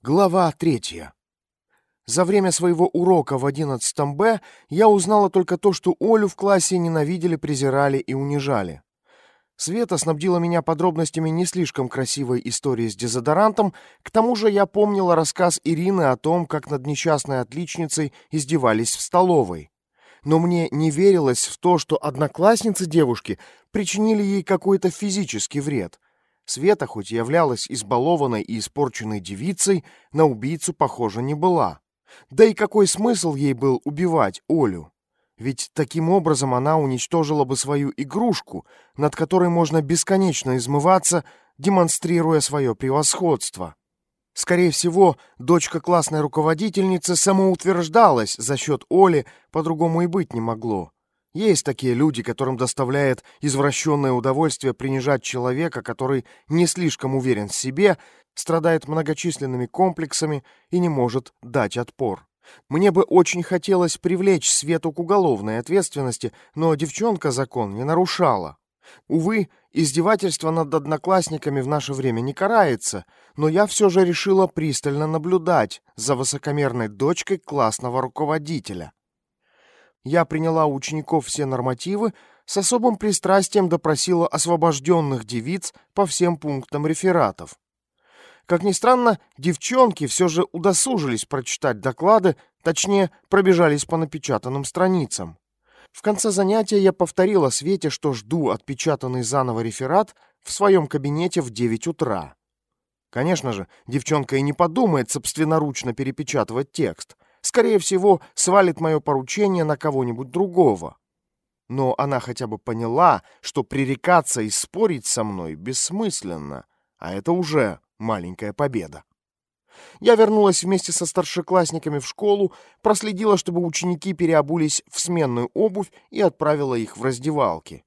Глава третья. За время своего урока в 11 Б я узнала только то, что Олю в классе ненавидели, презирали и унижали. Света снабдила меня подробностями не слишком красивой истории с дезодорантом, к тому же я помнила рассказ Ирины о том, как над несчастной отличницей издевались в столовой. Но мне не верилось в то, что одноклассницы девушки причинили ей какой-то физический вред — Света, хоть являлась избалованной и испорченной девицей, на убийцу похожа не была. Да и какой смысл ей был убивать Олю? Ведь таким образом она уничтожила бы свою игрушку, над которой можно бесконечно измываться, демонстрируя свое превосходство. Скорее всего, дочка классной руководительницы самоутверждалась за счет Оли, по-другому и быть не могло. Есть такие люди, которым доставляет извращенное удовольствие принижать человека, который не слишком уверен в себе, страдает многочисленными комплексами и не может дать отпор. Мне бы очень хотелось привлечь Свету к уголовной ответственности, но девчонка закон не нарушала. Увы, издевательство над одноклассниками в наше время не карается, но я все же решила пристально наблюдать за высокомерной дочкой классного руководителя я приняла у учеников все нормативы, с особым пристрастием допросила освобожденных девиц по всем пунктам рефератов. Как ни странно, девчонки все же удосужились прочитать доклады, точнее, пробежались по напечатанным страницам. В конце занятия я повторила Свете, что жду отпечатанный заново реферат в своем кабинете в 9 утра. Конечно же, девчонка и не подумает собственноручно перепечатывать текст — скорее всего, свалит мое поручение на кого-нибудь другого. Но она хотя бы поняла, что пререкаться и спорить со мной бессмысленно, а это уже маленькая победа. Я вернулась вместе со старшеклассниками в школу, проследила, чтобы ученики переобулись в сменную обувь и отправила их в раздевалки.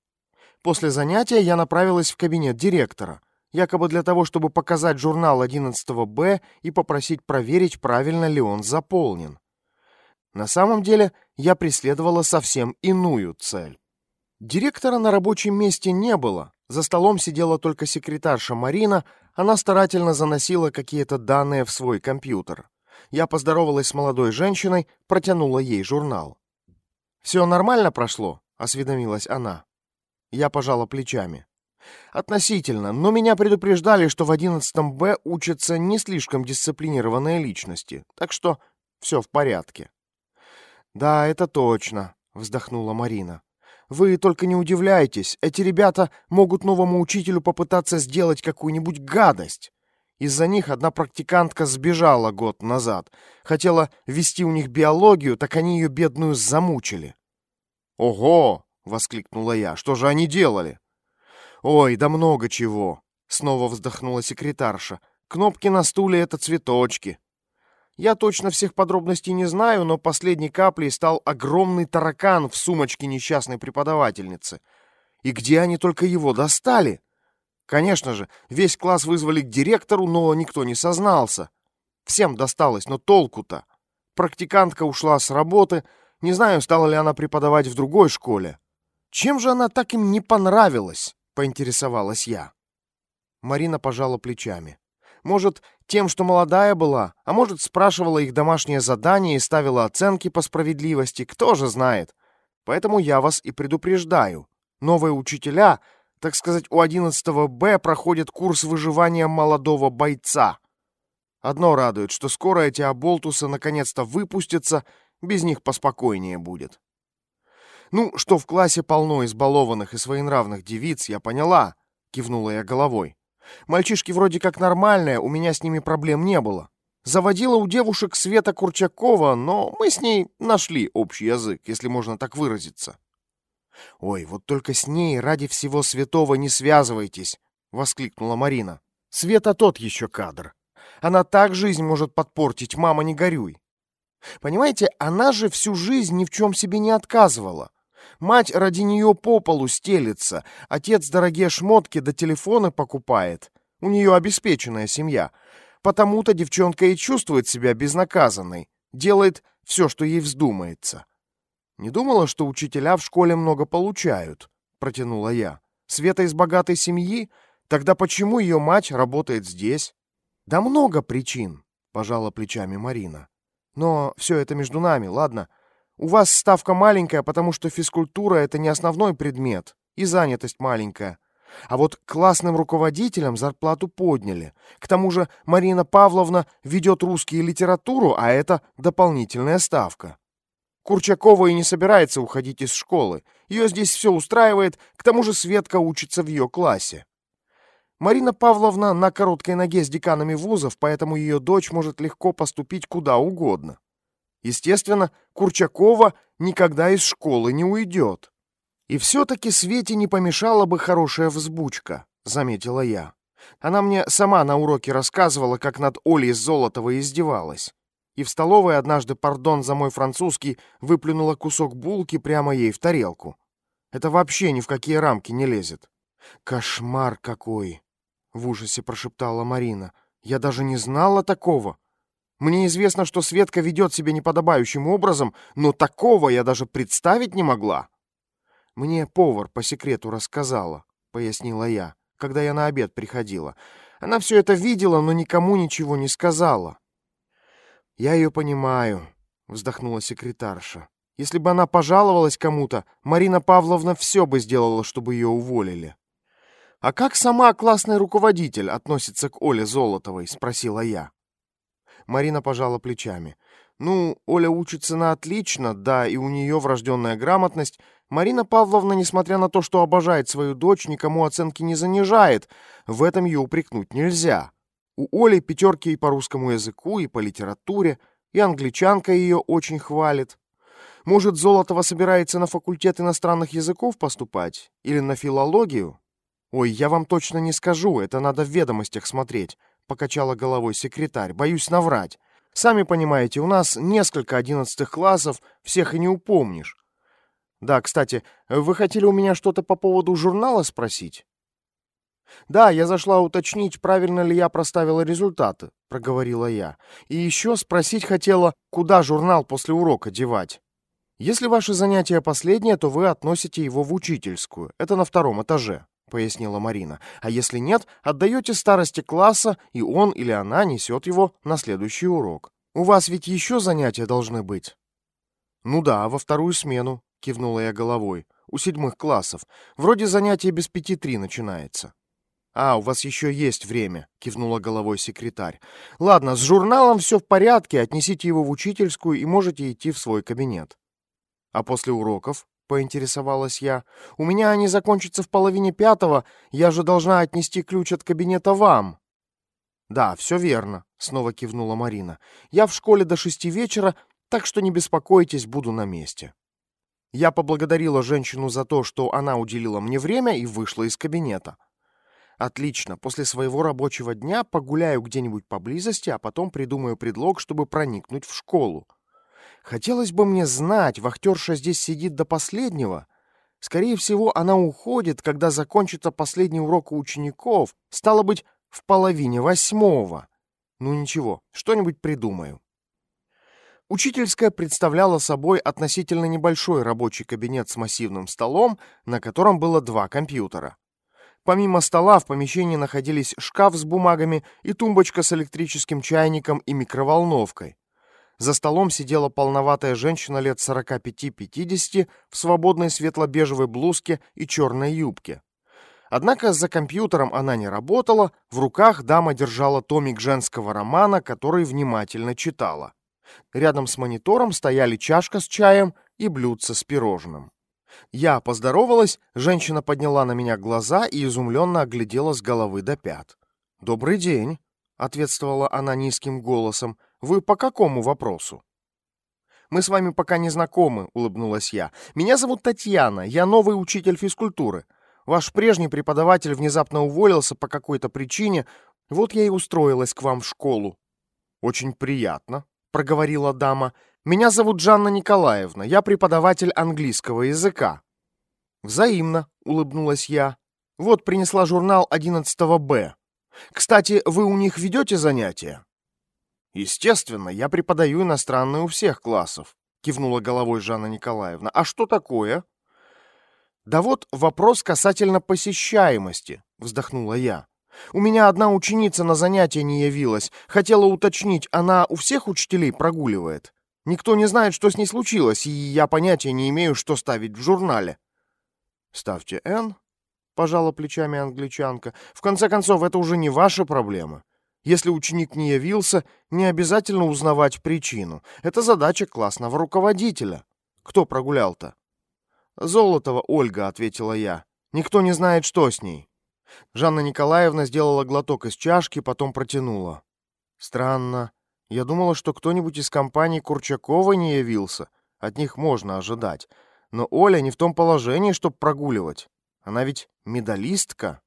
После занятия я направилась в кабинет директора, якобы для того, чтобы показать журнал 11 Б и попросить проверить, правильно ли он заполнен. На самом деле я преследовала совсем иную цель. Директора на рабочем месте не было. За столом сидела только секретарша Марина, она старательно заносила какие-то данные в свой компьютер. Я поздоровалась с молодой женщиной, протянула ей журнал. «Все нормально прошло?» — осведомилась она. Я пожала плечами. «Относительно, но меня предупреждали, что в 11 Б учатся не слишком дисциплинированные личности, так что все в порядке». «Да, это точно», — вздохнула Марина. «Вы только не удивляйтесь, эти ребята могут новому учителю попытаться сделать какую-нибудь гадость. Из-за них одна практикантка сбежала год назад. Хотела вести у них биологию, так они ее бедную замучили». «Ого!» — воскликнула я. «Что же они делали?» «Ой, да много чего!» — снова вздохнула секретарша. «Кнопки на стуле — это цветочки. Я точно всех подробностей не знаю, но последней каплей стал огромный таракан в сумочке несчастной преподавательницы. И где они только его достали? Конечно же, весь класс вызвали к директору, но никто не сознался. Всем досталось, но толку-то. Практикантка ушла с работы, не знаю, стала ли она преподавать в другой школе. Чем же она так им не понравилась, поинтересовалась я. Марина пожала плечами. Может, тем, что молодая была, а может, спрашивала их домашнее задание и ставила оценки по справедливости, кто же знает. Поэтому я вас и предупреждаю. Новые учителя, так сказать, у 11 Б проходят курс выживания молодого бойца. Одно радует, что скоро эти оболтусы наконец-то выпустятся, без них поспокойнее будет. Ну, что в классе полно избалованных и своенравных девиц, я поняла, кивнула я головой. Мальчишки вроде как нормальные, у меня с ними проблем не было. Заводила у девушек Света Курчакова, но мы с ней нашли общий язык, если можно так выразиться. «Ой, вот только с ней ради всего святого не связывайтесь!» — воскликнула Марина. «Света тот еще кадр. Она так жизнь может подпортить, мама, не горюй. Понимаете, она же всю жизнь ни в чем себе не отказывала. Мать ради нее по полу стелится, отец дорогие шмотки до да телефона покупает. У нее обеспеченная семья. Потому-то девчонка и чувствует себя безнаказанной, делает все, что ей вздумается. «Не думала, что учителя в школе много получают», — протянула я. «Света из богатой семьи? Тогда почему ее мать работает здесь?» «Да много причин», пожала плечами Марина. Но все это между нами, ладно? У вас ставка маленькая, потому что физкультура — это не основной предмет, и занятость маленькая. А вот классным руководителям зарплату подняли. К тому же Марина Павловна ведет русский литературу, а это дополнительная ставка. Курчакова и не собирается уходить из школы. Ее здесь все устраивает, к тому же Светка учится в ее классе. Марина Павловна на короткой ноге с деканами вузов, поэтому ее дочь может легко поступить куда угодно. Естественно, Курчакова никогда из школы не уйдет. И все-таки Свете не помешала бы хорошая взбучка, заметила я. Она мне сама на уроке рассказывала, как над Олей Золотовой издевалась. И в столовой однажды, пардон за мой французский, выплюнула кусок булки прямо ей в тарелку. Это вообще ни в какие рамки не лезет. Кошмар какой! В ужасе прошептала Марина. Я даже не знала такого. Мне известно, что Светка ведет себя неподобающим образом, но такого я даже представить не могла. Мне повар по секрету рассказала, пояснила я, когда я на обед приходила. Она все это видела, но никому ничего не сказала. Я ее понимаю, вздохнула секретарша. Если бы она пожаловалась кому-то, Марина Павловна все бы сделала, чтобы ее уволили. «А как сама классный руководитель относится к Оле Золотовой?» — спросила я. Марина пожала плечами. «Ну, Оля учится на отлично, да, и у нее врожденная грамотность. Марина Павловна, несмотря на то, что обожает свою дочь, никому оценки не занижает. В этом ее упрекнуть нельзя. У Оли пятерки и по русскому языку, и по литературе, и англичанка ее очень хвалит. Может, Золотова собирается на факультет иностранных языков поступать? Или на филологию? «Ой, я вам точно не скажу, это надо в ведомостях смотреть», — покачала головой секретарь. «Боюсь наврать. Сами понимаете, у нас несколько одиннадцатых классов, всех и не упомнишь. Да, кстати, вы хотели у меня что-то по поводу журнала спросить?» «Да, я зашла уточнить, правильно ли я проставила результаты», — проговорила я. «И еще спросить хотела, куда журнал после урока девать. Если ваше занятие последнее, то вы относите его в учительскую. Это на втором этаже пояснила Марина. А если нет, отдаете старости класса, и он или она несет его на следующий урок. У вас ведь еще занятия должны быть. Ну да, во вторую смену, кивнула я головой. У седьмых классов. Вроде занятие без пяти три начинается. «А, у вас еще есть время», — кивнула головой секретарь. «Ладно, с журналом все в порядке, отнесите его в учительскую и можете идти в свой кабинет». «А после уроков?» Поинтересовалась я. «У меня они закончатся в половине пятого, я же должна отнести ключ от кабинета вам». «Да, все верно», — снова кивнула Марина. «Я в школе до шести вечера, так что не беспокойтесь, буду на месте». Я поблагодарила женщину за то, что она уделила мне время и вышла из кабинета. Отлично, после своего рабочего дня погуляю где-нибудь поблизости, а потом придумаю предлог, чтобы проникнуть в школу. Хотелось бы мне знать, вахтерша здесь сидит до последнего. Скорее всего, она уходит, когда закончится последний урок у учеников. Стало быть, в половине восьмого. Ну ничего, что-нибудь придумаю. Учительская представляла собой относительно небольшой рабочий кабинет с массивным столом, на котором было два компьютера. Помимо стола в помещении находились шкаф с бумагами и тумбочка с электрическим чайником и микроволновкой. За столом сидела полноватая женщина лет 45-50 в свободной светло-бежевой блузке и черной юбке. Однако за компьютером она не работала, в руках дама держала томик женского романа, который внимательно читала. Рядом с монитором стояли чашка с чаем и блюдце с пирожным. Я поздоровалась, женщина подняла на меня глаза и изумленно оглядела с головы до пят. «Добрый день», — ответствовала она низким голосом, — вы по какому вопросу? Мы с вами пока не знакомы, улыбнулась я. Меня зовут Татьяна, я новый учитель физкультуры. Ваш прежний преподаватель внезапно уволился по какой-то причине, вот я и устроилась к вам в школу. Очень приятно, проговорила дама. Меня зовут Жанна Николаевна, я преподаватель английского языка. Взаимно, улыбнулась я. Вот принесла журнал 11 Б. Кстати, вы у них ведете занятия? Естественно, я преподаю иностранные у всех классов, кивнула головой Жанна Николаевна. А что такое? Да вот вопрос касательно посещаемости, вздохнула я. У меня одна ученица на занятие не явилась. Хотела уточнить, она у всех учителей прогуливает? Никто не знает, что с ней случилось, и я понятия не имею, что ставить в журнале». «Ставьте «Н», — пожала плечами англичанка. «В конце концов, это уже не ваша проблема. Если ученик не явился, не обязательно узнавать причину. Это задача классного руководителя. Кто прогулял-то?» «Золотова Ольга», — ответила я. «Никто не знает, что с ней». Жанна Николаевна сделала глоток из чашки, потом протянула. «Странно. Я думала, что кто-нибудь из компании Курчакова не явился. От них можно ожидать. Но Оля не в том положении, чтобы прогуливать. Она ведь медалистка».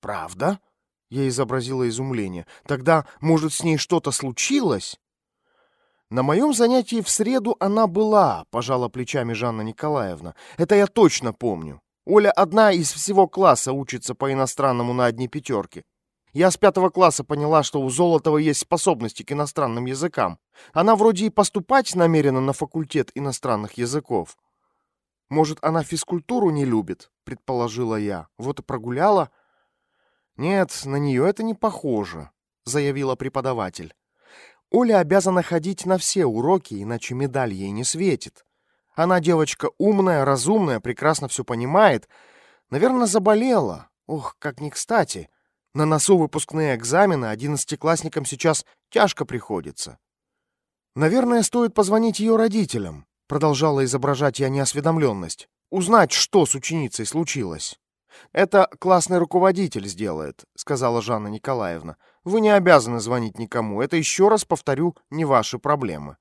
«Правда?» — я изобразила изумление. «Тогда, может, с ней что-то случилось?» «На моем занятии в среду она была», — пожала плечами Жанна Николаевна. «Это я точно помню. Оля одна из всего класса учится по иностранному на одни пятерки. Я с пятого класса поняла, что у Золотова есть способности к иностранным языкам. Она вроде и поступать намерена на факультет иностранных языков. Может, она физкультуру не любит, предположила я. Вот и прогуляла. Нет, на нее это не похоже, заявила преподаватель. Оля обязана ходить на все уроки, иначе медаль ей не светит. Она девочка умная, разумная, прекрасно все понимает. Наверное, заболела. Ох, как не кстати. На носу выпускные экзамены одиннадцатиклассникам сейчас тяжко приходится. Наверное, стоит позвонить ее родителям, продолжала изображать я неосведомленность. Узнать, что с ученицей случилось. Это классный руководитель сделает, сказала Жанна Николаевна. Вы не обязаны звонить никому. Это еще раз повторю, не ваши проблемы.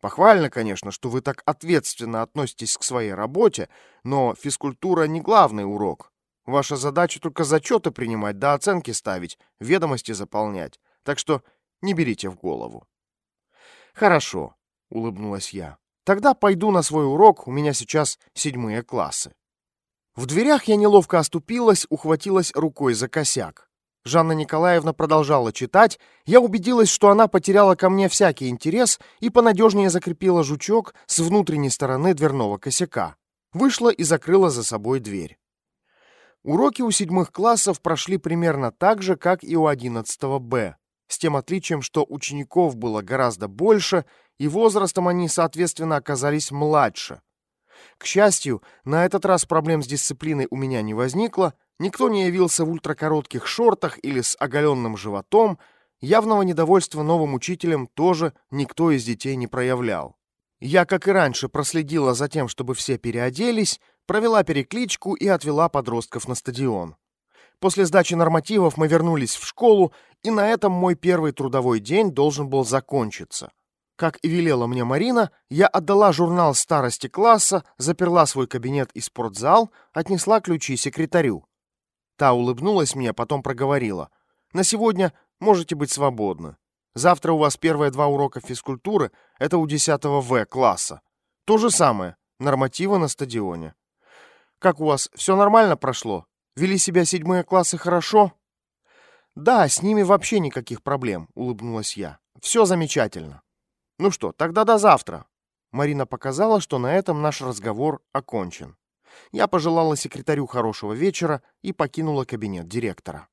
Похвально, конечно, что вы так ответственно относитесь к своей работе, но физкультура не главный урок. Ваша задача только зачеты принимать, да оценки ставить, ведомости заполнять. Так что не берите в голову. Хорошо, улыбнулась я. Тогда пойду на свой урок, у меня сейчас седьмые классы. В дверях я неловко оступилась, ухватилась рукой за косяк. Жанна Николаевна продолжала читать. Я убедилась, что она потеряла ко мне всякий интерес и понадежнее закрепила жучок с внутренней стороны дверного косяка. Вышла и закрыла за собой дверь. Уроки у седьмых классов прошли примерно так же, как и у одиннадцатого Б, с тем отличием, что учеников было гораздо больше, и возрастом они, соответственно, оказались младше. К счастью, на этот раз проблем с дисциплиной у меня не возникло, Никто не явился в ультракоротких шортах или с оголенным животом, явного недовольства новым учителем тоже никто из детей не проявлял. Я, как и раньше, проследила за тем, чтобы все переоделись, провела перекличку и отвела подростков на стадион. После сдачи нормативов мы вернулись в школу, и на этом мой первый трудовой день должен был закончиться. Как и велела мне Марина, я отдала журнал старости класса, заперла свой кабинет и спортзал, отнесла ключи секретарю. Та улыбнулась мне, потом проговорила. «На сегодня можете быть свободны. Завтра у вас первые два урока физкультуры, это у 10 В класса. То же самое, нормативы на стадионе. Как у вас, все нормально прошло? Вели себя седьмые классы хорошо?» «Да, с ними вообще никаких проблем», — улыбнулась я. «Все замечательно». «Ну что, тогда до завтра». Марина показала, что на этом наш разговор окончен. Я пожелала секретарю хорошего вечера и покинула кабинет директора.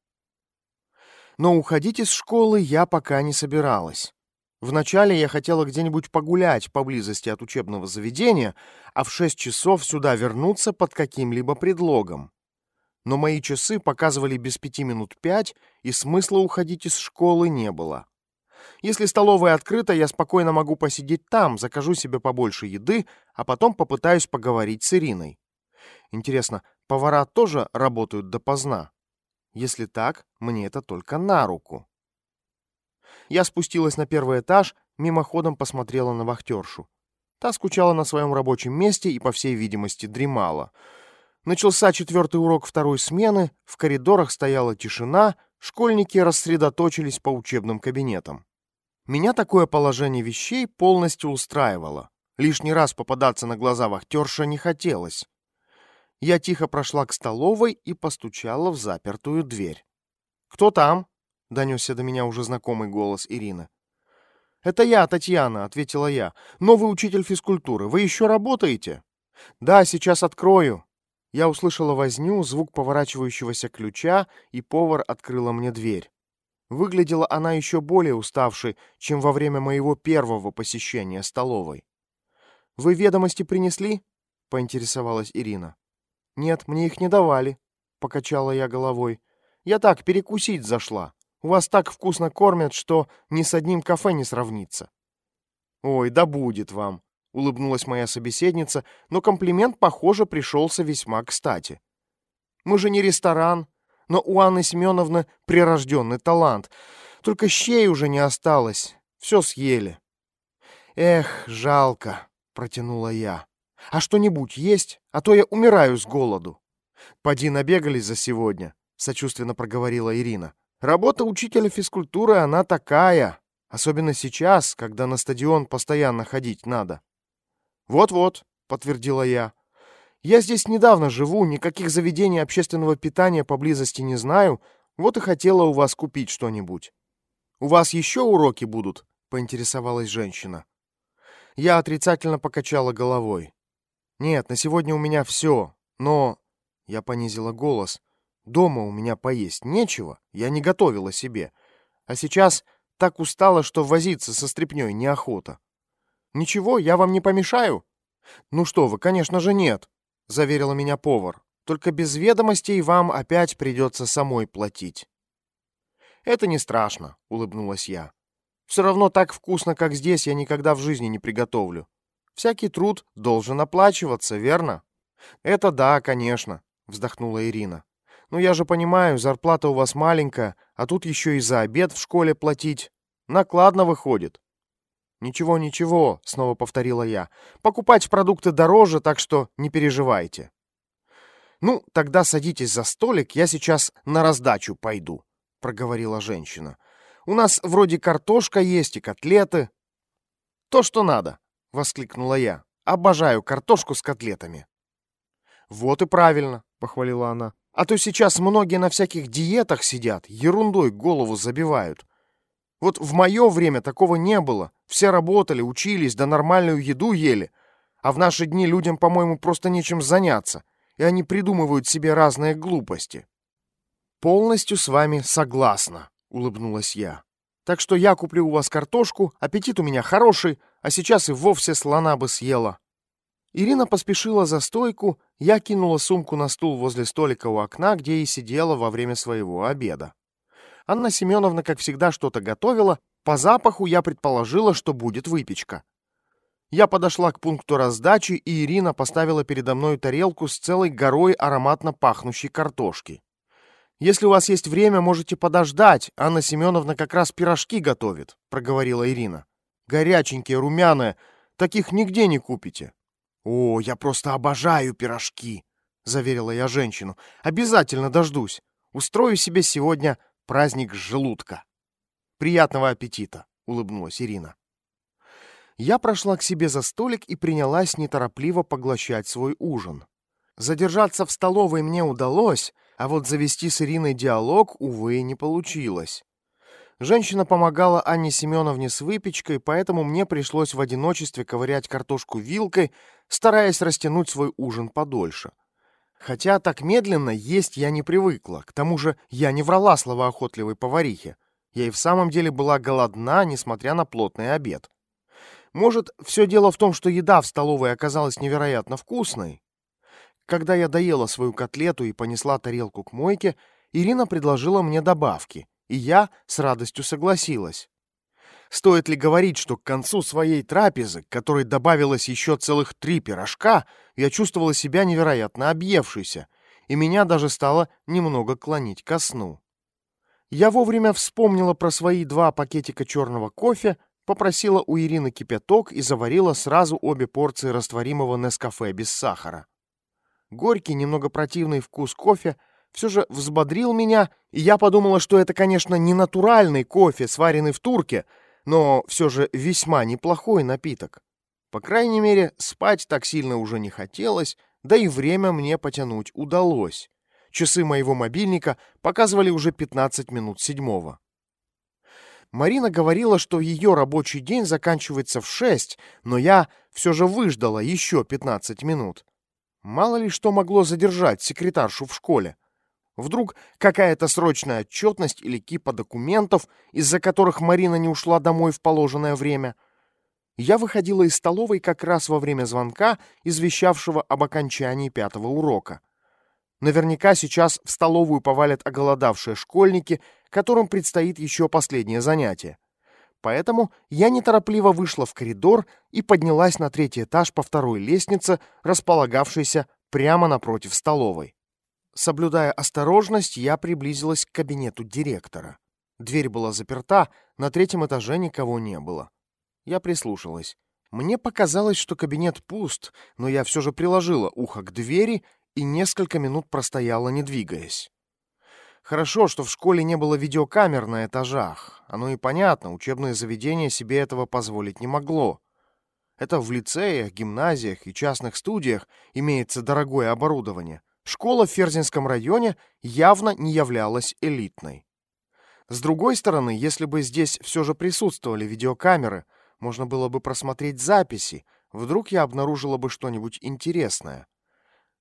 Но уходить из школы я пока не собиралась. Вначале я хотела где-нибудь погулять поблизости от учебного заведения, а в шесть часов сюда вернуться под каким-либо предлогом. Но мои часы показывали без пяти минут пять, и смысла уходить из школы не было. Если столовая открыта, я спокойно могу посидеть там, закажу себе побольше еды, а потом попытаюсь поговорить с Ириной. Интересно, повара тоже работают допоздна? Если так, мне это только на руку. Я спустилась на первый этаж, мимоходом посмотрела на вахтершу. Та скучала на своем рабочем месте и, по всей видимости, дремала. Начался четвертый урок второй смены, в коридорах стояла тишина, школьники рассредоточились по учебным кабинетам. Меня такое положение вещей полностью устраивало. Лишний раз попадаться на глаза вахтерша не хотелось. Я тихо прошла к столовой и постучала в запертую дверь. «Кто там?» — донесся до меня уже знакомый голос Ирины. «Это я, Татьяна», — ответила я. «Новый учитель физкультуры. Вы еще работаете?» «Да, сейчас открою». Я услышала возню, звук поворачивающегося ключа, и повар открыла мне дверь. Выглядела она еще более уставшей, чем во время моего первого посещения столовой. «Вы ведомости принесли?» — поинтересовалась Ирина. «Нет, мне их не давали», — покачала я головой. «Я так, перекусить зашла. У вас так вкусно кормят, что ни с одним кафе не сравнится». «Ой, да будет вам», — улыбнулась моя собеседница, но комплимент, похоже, пришелся весьма кстати. «Мы же не ресторан, но у Анны Семеновны прирожденный талант. Только щей уже не осталось, все съели». «Эх, жалко», — протянула я. «А что-нибудь есть? А то я умираю с голоду». «Поди набегались за сегодня», — сочувственно проговорила Ирина. «Работа учителя физкультуры, она такая, особенно сейчас, когда на стадион постоянно ходить надо». «Вот-вот», — подтвердила я. «Я здесь недавно живу, никаких заведений общественного питания поблизости не знаю, вот и хотела у вас купить что-нибудь». «У вас еще уроки будут?» — поинтересовалась женщина. Я отрицательно покачала головой. «Нет, на сегодня у меня все, но...» Я понизила голос. «Дома у меня поесть нечего, я не готовила себе. А сейчас так устала, что возиться со стряпнёй неохота. «Ничего, я вам не помешаю?» «Ну что вы, конечно же нет», — заверила меня повар. «Только без ведомостей вам опять придется самой платить». «Это не страшно», — улыбнулась я. «Все равно так вкусно, как здесь, я никогда в жизни не приготовлю. Всякий труд должен оплачиваться, верно?» «Это да, конечно», — вздохнула Ирина. «Но я же понимаю, зарплата у вас маленькая, а тут еще и за обед в школе платить. Накладно выходит». «Ничего, ничего», — снова повторила я. «Покупать продукты дороже, так что не переживайте». «Ну, тогда садитесь за столик, я сейчас на раздачу пойду», — проговорила женщина. «У нас вроде картошка есть и котлеты». «То, что надо», — воскликнула я. «Обожаю картошку с котлетами». «Вот и правильно», — похвалила она. «А то сейчас многие на всяких диетах сидят, ерундой голову забивают. Вот в мое время такого не было. Все работали, учились, да нормальную еду ели. А в наши дни людям, по-моему, просто нечем заняться. И они придумывают себе разные глупости. «Полностью с вами согласна», — улыбнулась я. «Так что я куплю у вас картошку, аппетит у меня хороший, а сейчас и вовсе слона бы съела». Ирина поспешила за стойку, я кинула сумку на стул возле столика у окна, где и сидела во время своего обеда. Анна Семеновна, как всегда, что-то готовила. По запаху я предположила, что будет выпечка. Я подошла к пункту раздачи, и Ирина поставила передо мной тарелку с целой горой ароматно пахнущей картошки. «Если у вас есть время, можете подождать. Анна Семеновна как раз пирожки готовит», — проговорила Ирина. «Горяченькие, румяные. Таких нигде не купите». «О, я просто обожаю пирожки», — заверила я женщину. «Обязательно дождусь. Устрою себе сегодня праздник желудка. Приятного аппетита, улыбнулась Ирина. Я прошла к себе за столик и принялась неторопливо поглощать свой ужин. Задержаться в столовой мне удалось, а вот завести с Ириной диалог, увы, не получилось. Женщина помогала Анне Семеновне с выпечкой, поэтому мне пришлось в одиночестве ковырять картошку вилкой, стараясь растянуть свой ужин подольше. Хотя так медленно есть я не привыкла. К тому же я не врала словоохотливой поварихе. Я и в самом деле была голодна, несмотря на плотный обед. Может, все дело в том, что еда в столовой оказалась невероятно вкусной? Когда я доела свою котлету и понесла тарелку к мойке, Ирина предложила мне добавки, и я с радостью согласилась. Стоит ли говорить, что к концу своей трапезы, к которой добавилось еще целых три пирожка, я чувствовала себя невероятно объевшейся, и меня даже стало немного клонить ко сну. Я вовремя вспомнила про свои два пакетика черного кофе, попросила у Ирины кипяток и заварила сразу обе порции растворимого Нескафе без сахара. Горький, немного противный вкус кофе все же взбодрил меня, и я подумала, что это, конечно, не натуральный кофе, сваренный в турке, но все же весьма неплохой напиток. По крайней мере, спать так сильно уже не хотелось, да и время мне потянуть удалось. Часы моего мобильника показывали уже 15 минут седьмого. Марина говорила, что ее рабочий день заканчивается в 6, но я все же выждала еще 15 минут. Мало ли что могло задержать секретаршу в школе. Вдруг какая-то срочная отчетность или кипа документов, из-за которых Марина не ушла домой в положенное время. Я выходила из столовой как раз во время звонка, извещавшего об окончании пятого урока. Наверняка сейчас в столовую повалят оголодавшие школьники, которым предстоит еще последнее занятие. Поэтому я неторопливо вышла в коридор и поднялась на третий этаж по второй лестнице, располагавшейся прямо напротив столовой. Соблюдая осторожность, я приблизилась к кабинету директора. Дверь была заперта, на третьем этаже никого не было. Я прислушалась. Мне показалось, что кабинет пуст, но я все же приложила ухо к двери и несколько минут простояла, не двигаясь. Хорошо, что в школе не было видеокамер на этажах. Оно и понятно, учебное заведение себе этого позволить не могло. Это в лицеях, гимназиях и частных студиях имеется дорогое оборудование — Школа в Ферзинском районе явно не являлась элитной. С другой стороны, если бы здесь все же присутствовали видеокамеры, можно было бы просмотреть записи, вдруг я обнаружила бы что-нибудь интересное.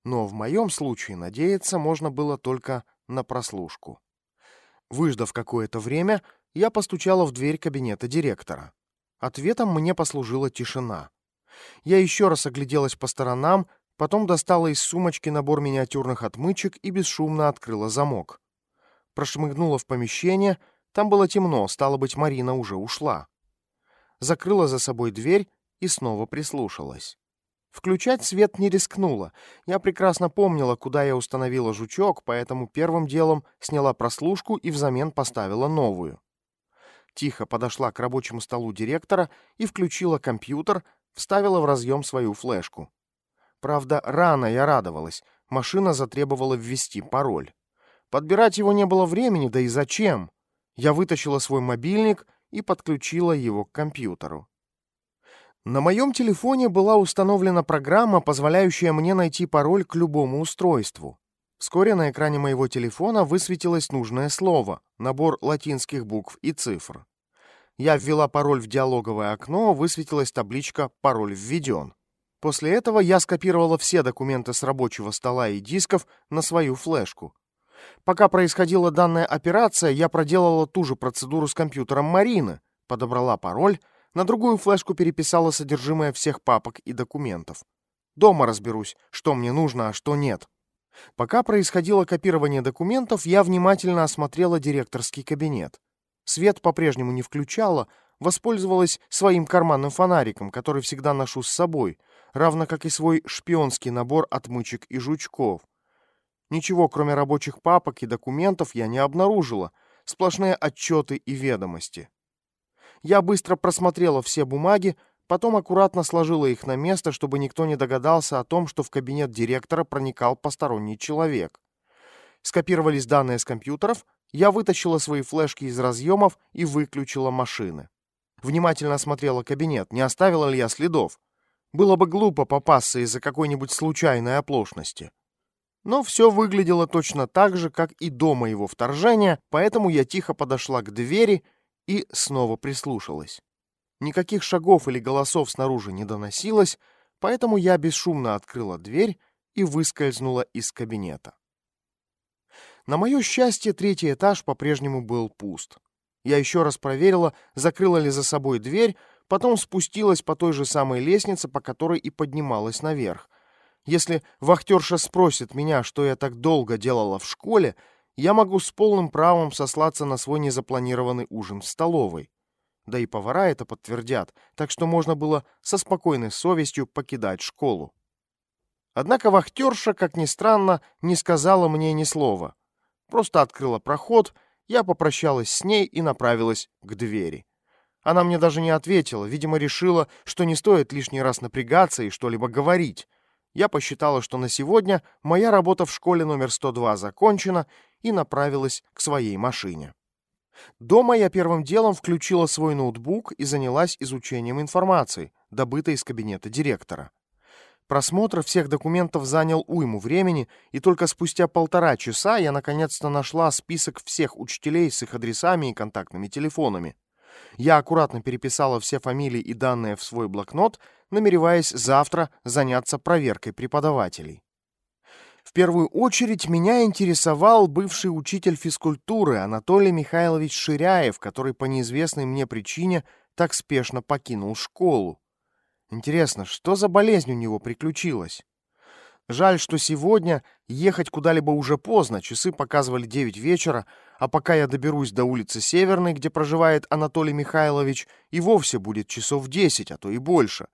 Но в моем случае надеяться можно было только на прослушку. Выждав какое-то время, я постучала в дверь кабинета директора. Ответом мне послужила тишина. Я еще раз огляделась по сторонам, Потом достала из сумочки набор миниатюрных отмычек и бесшумно открыла замок. Прошмыгнула в помещение, там было темно, стало быть, Марина уже ушла. Закрыла за собой дверь и снова прислушалась. Включать свет не рискнула. Я прекрасно помнила, куда я установила жучок, поэтому первым делом сняла прослушку и взамен поставила новую. Тихо подошла к рабочему столу директора и включила компьютер, вставила в разъем свою флешку. Правда, рано я радовалась. Машина затребовала ввести пароль. Подбирать его не было времени, да и зачем? Я вытащила свой мобильник и подключила его к компьютеру. На моем телефоне была установлена программа, позволяющая мне найти пароль к любому устройству. Вскоре на экране моего телефона высветилось нужное слово, набор латинских букв и цифр. Я ввела пароль в диалоговое окно, высветилась табличка «Пароль введен». После этого я скопировала все документы с рабочего стола и дисков на свою флешку. Пока происходила данная операция, я проделала ту же процедуру с компьютером Марины, подобрала пароль, на другую флешку переписала содержимое всех папок и документов. Дома разберусь, что мне нужно, а что нет. Пока происходило копирование документов, я внимательно осмотрела директорский кабинет. Свет по-прежнему не включала, воспользовалась своим карманным фонариком, который всегда ношу с собой — равно как и свой шпионский набор отмычек и жучков. Ничего, кроме рабочих папок и документов, я не обнаружила, сплошные отчеты и ведомости. Я быстро просмотрела все бумаги, потом аккуратно сложила их на место, чтобы никто не догадался о том, что в кабинет директора проникал посторонний человек. Скопировались данные с компьютеров, я вытащила свои флешки из разъемов и выключила машины. Внимательно осмотрела кабинет, не оставила ли я следов. Было бы глупо попасться из-за какой-нибудь случайной оплошности. Но все выглядело точно так же, как и до моего вторжения, поэтому я тихо подошла к двери и снова прислушалась. Никаких шагов или голосов снаружи не доносилось, поэтому я бесшумно открыла дверь и выскользнула из кабинета. На мое счастье, третий этаж по-прежнему был пуст. Я еще раз проверила, закрыла ли за собой дверь, потом спустилась по той же самой лестнице, по которой и поднималась наверх. Если вахтерша спросит меня, что я так долго делала в школе, я могу с полным правом сослаться на свой незапланированный ужин в столовой. Да и повара это подтвердят, так что можно было со спокойной совестью покидать школу. Однако вахтерша, как ни странно, не сказала мне ни слова. Просто открыла проход, я попрощалась с ней и направилась к двери. Она мне даже не ответила, видимо, решила, что не стоит лишний раз напрягаться и что-либо говорить. Я посчитала, что на сегодня моя работа в школе номер 102 закончена и направилась к своей машине. Дома я первым делом включила свой ноутбук и занялась изучением информации, добытой из кабинета директора. Просмотр всех документов занял уйму времени, и только спустя полтора часа я наконец-то нашла список всех учителей с их адресами и контактными телефонами. Я аккуратно переписала все фамилии и данные в свой блокнот, намереваясь завтра заняться проверкой преподавателей. В первую очередь меня интересовал бывший учитель физкультуры Анатолий Михайлович Ширяев, который по неизвестной мне причине так спешно покинул школу. Интересно, что за болезнь у него приключилась? Жаль, что сегодня ехать куда-либо уже поздно, часы показывали 9 вечера, а пока я доберусь до улицы Северной, где проживает Анатолий Михайлович, и вовсе будет часов 10, а то и больше.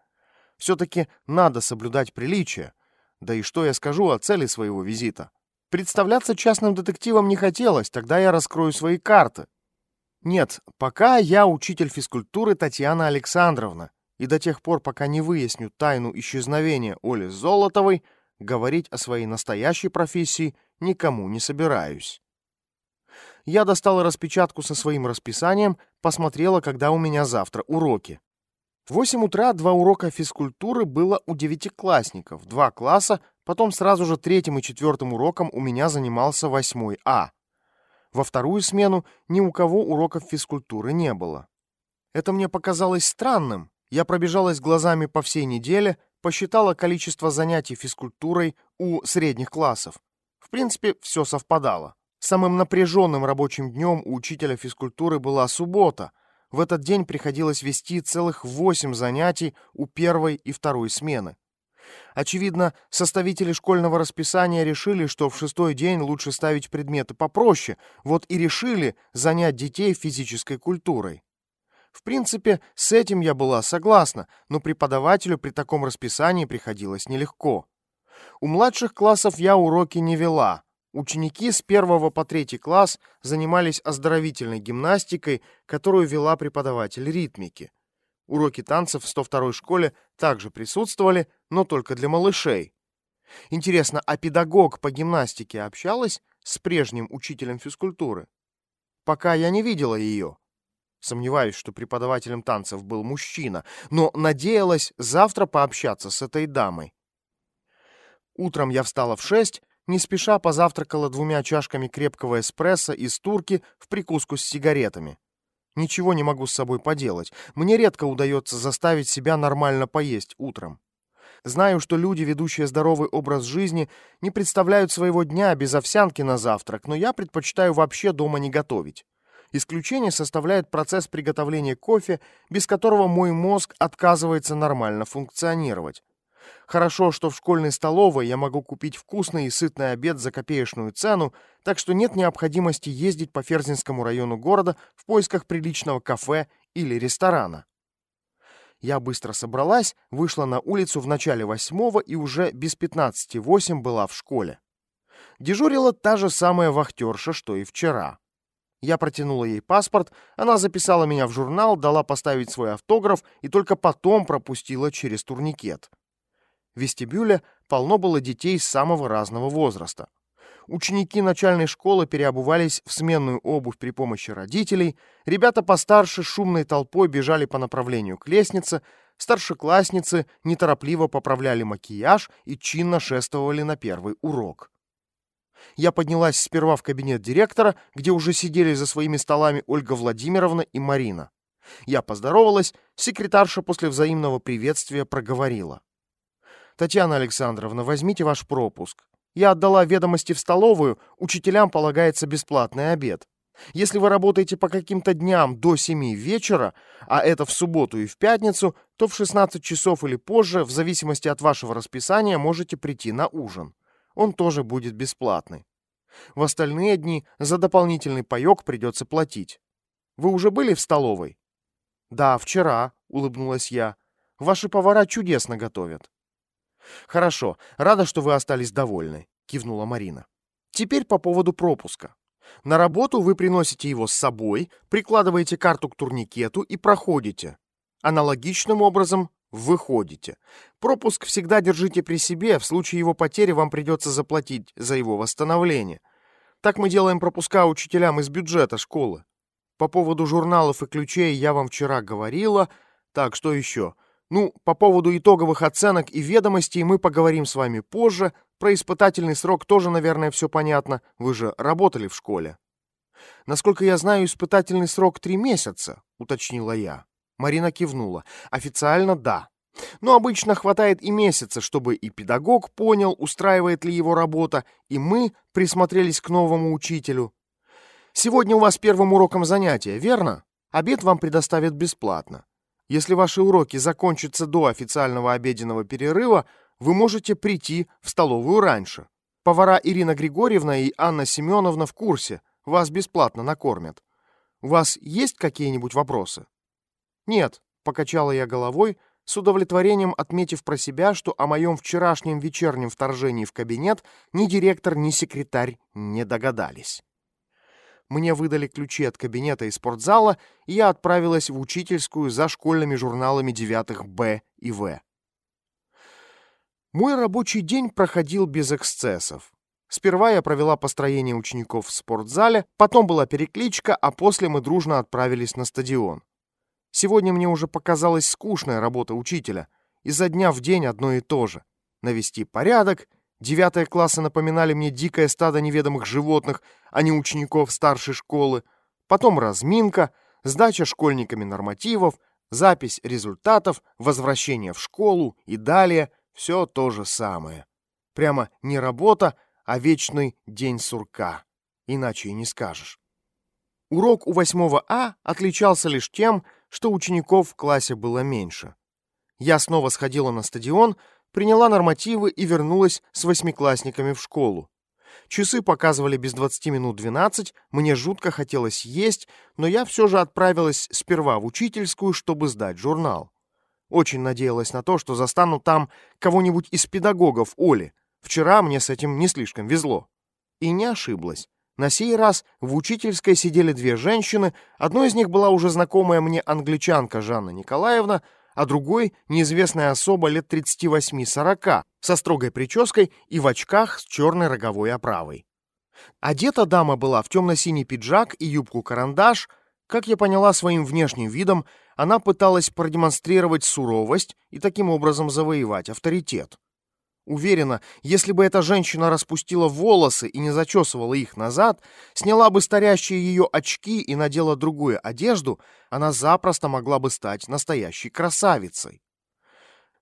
Все-таки надо соблюдать приличие. Да и что я скажу о цели своего визита? Представляться частным детективом не хотелось, тогда я раскрою свои карты. Нет, пока я учитель физкультуры Татьяна Александровна, и до тех пор, пока не выясню тайну исчезновения Оли Золотовой, говорить о своей настоящей профессии никому не собираюсь. Я достала распечатку со своим расписанием, посмотрела, когда у меня завтра уроки. В 8 утра два урока физкультуры было у девятиклассников, два класса, потом сразу же третьим и четвертым уроком у меня занимался восьмой А. Во вторую смену ни у кого уроков физкультуры не было. Это мне показалось странным. Я пробежалась глазами по всей неделе, посчитала количество занятий физкультурой у средних классов. В принципе, все совпадало. Самым напряженным рабочим днем у учителя физкультуры была суббота. В этот день приходилось вести целых восемь занятий у первой и второй смены. Очевидно, составители школьного расписания решили, что в шестой день лучше ставить предметы попроще, вот и решили занять детей физической культурой. В принципе, с этим я была согласна, но преподавателю при таком расписании приходилось нелегко. У младших классов я уроки не вела. Ученики с первого по третий класс занимались оздоровительной гимнастикой, которую вела преподаватель ритмики. Уроки танцев в 102-й школе также присутствовали, но только для малышей. Интересно, а педагог по гимнастике общалась с прежним учителем физкультуры? Пока я не видела ее. Сомневаюсь, что преподавателем танцев был мужчина, но надеялась завтра пообщаться с этой дамой. Утром я встала в шесть, не спеша позавтракала двумя чашками крепкого эспрессо из турки в прикуску с сигаретами. Ничего не могу с собой поделать. Мне редко удается заставить себя нормально поесть утром. Знаю, что люди, ведущие здоровый образ жизни, не представляют своего дня без овсянки на завтрак, но я предпочитаю вообще дома не готовить. Исключение составляет процесс приготовления кофе, без которого мой мозг отказывается нормально функционировать. Хорошо, что в школьной столовой я могу купить вкусный и сытный обед за копеечную цену, так что нет необходимости ездить по Ферзинскому району города в поисках приличного кафе или ресторана. Я быстро собралась, вышла на улицу в начале восьмого и уже без пятнадцати восемь была в школе. Дежурила та же самая вахтерша, что и вчера. Я протянула ей паспорт, она записала меня в журнал, дала поставить свой автограф и только потом пропустила через турникет. В вестибюле полно было детей самого разного возраста. Ученики начальной школы переобувались в сменную обувь при помощи родителей, ребята постарше шумной толпой бежали по направлению к лестнице, старшеклассницы неторопливо поправляли макияж и чинно шествовали на первый урок. Я поднялась сперва в кабинет директора, где уже сидели за своими столами Ольга Владимировна и Марина. Я поздоровалась, секретарша после взаимного приветствия проговорила. «Татьяна Александровна, возьмите ваш пропуск. Я отдала ведомости в столовую, учителям полагается бесплатный обед. Если вы работаете по каким-то дням до 7 вечера, а это в субботу и в пятницу, то в 16 часов или позже, в зависимости от вашего расписания, можете прийти на ужин он тоже будет бесплатный. В остальные дни за дополнительный паёк придется платить. Вы уже были в столовой? Да, вчера, улыбнулась я. Ваши повара чудесно готовят. Хорошо, рада, что вы остались довольны, кивнула Марина. Теперь по поводу пропуска. На работу вы приносите его с собой, прикладываете карту к турникету и проходите. Аналогичным образом выходите. Пропуск всегда держите при себе, в случае его потери вам придется заплатить за его восстановление. Так мы делаем пропуска учителям из бюджета школы. По поводу журналов и ключей я вам вчера говорила. Так, что еще? Ну, по поводу итоговых оценок и ведомостей мы поговорим с вами позже. Про испытательный срок тоже, наверное, все понятно. Вы же работали в школе. Насколько я знаю, испытательный срок три месяца, уточнила я. Марина кивнула. Официально да. Но обычно хватает и месяца, чтобы и педагог понял, устраивает ли его работа, и мы присмотрелись к новому учителю. Сегодня у вас первым уроком занятия, верно? Обед вам предоставят бесплатно. Если ваши уроки закончатся до официального обеденного перерыва, вы можете прийти в столовую раньше. Повара Ирина Григорьевна и Анна Семеновна в курсе, вас бесплатно накормят. У вас есть какие-нибудь вопросы? Нет, покачала я головой, с удовлетворением отметив про себя, что о моем вчерашнем вечернем вторжении в кабинет ни директор, ни секретарь не догадались. Мне выдали ключи от кабинета и спортзала, и я отправилась в учительскую за школьными журналами девятых Б и В. Мой рабочий день проходил без эксцессов. Сперва я провела построение учеников в спортзале, потом была перекличка, а после мы дружно отправились на стадион. Сегодня мне уже показалась скучная работа учителя. Изо дня в день одно и то же. Навести порядок. Девятые классы напоминали мне дикое стадо неведомых животных, а не учеников старшей школы. Потом разминка, сдача школьниками нормативов, запись результатов, возвращение в школу и далее все то же самое. Прямо не работа, а вечный день сурка. Иначе и не скажешь. Урок у 8 А отличался лишь тем, что учеников в классе было меньше. Я снова сходила на стадион, приняла нормативы и вернулась с восьмиклассниками в школу. Часы показывали без 20 минут 12, мне жутко хотелось есть, но я все же отправилась сперва в учительскую, чтобы сдать журнал. Очень надеялась на то, что застану там кого-нибудь из педагогов Оли. Вчера мне с этим не слишком везло. И не ошиблась. На сей раз в учительской сидели две женщины, одной из них была уже знакомая мне англичанка Жанна Николаевна, а другой — неизвестная особа лет 38-40, со строгой прической и в очках с черной роговой оправой. Одета дама была в темно-синий пиджак и юбку-карандаш. Как я поняла своим внешним видом, она пыталась продемонстрировать суровость и таким образом завоевать авторитет. Уверена, если бы эта женщина распустила волосы и не зачесывала их назад, сняла бы старящие ее очки и надела другую одежду, она запросто могла бы стать настоящей красавицей.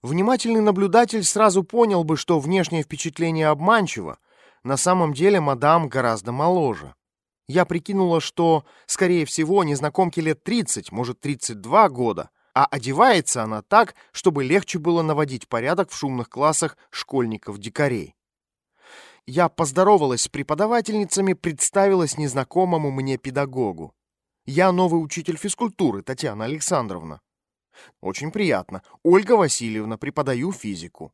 Внимательный наблюдатель сразу понял бы, что внешнее впечатление обманчиво. На самом деле мадам гораздо моложе. Я прикинула, что, скорее всего, незнакомке лет 30, может, 32 года, а одевается она так, чтобы легче было наводить порядок в шумных классах школьников-дикарей. Я поздоровалась с преподавательницами, представилась незнакомому мне педагогу. Я новый учитель физкультуры, Татьяна Александровна. Очень приятно. Ольга Васильевна, преподаю физику.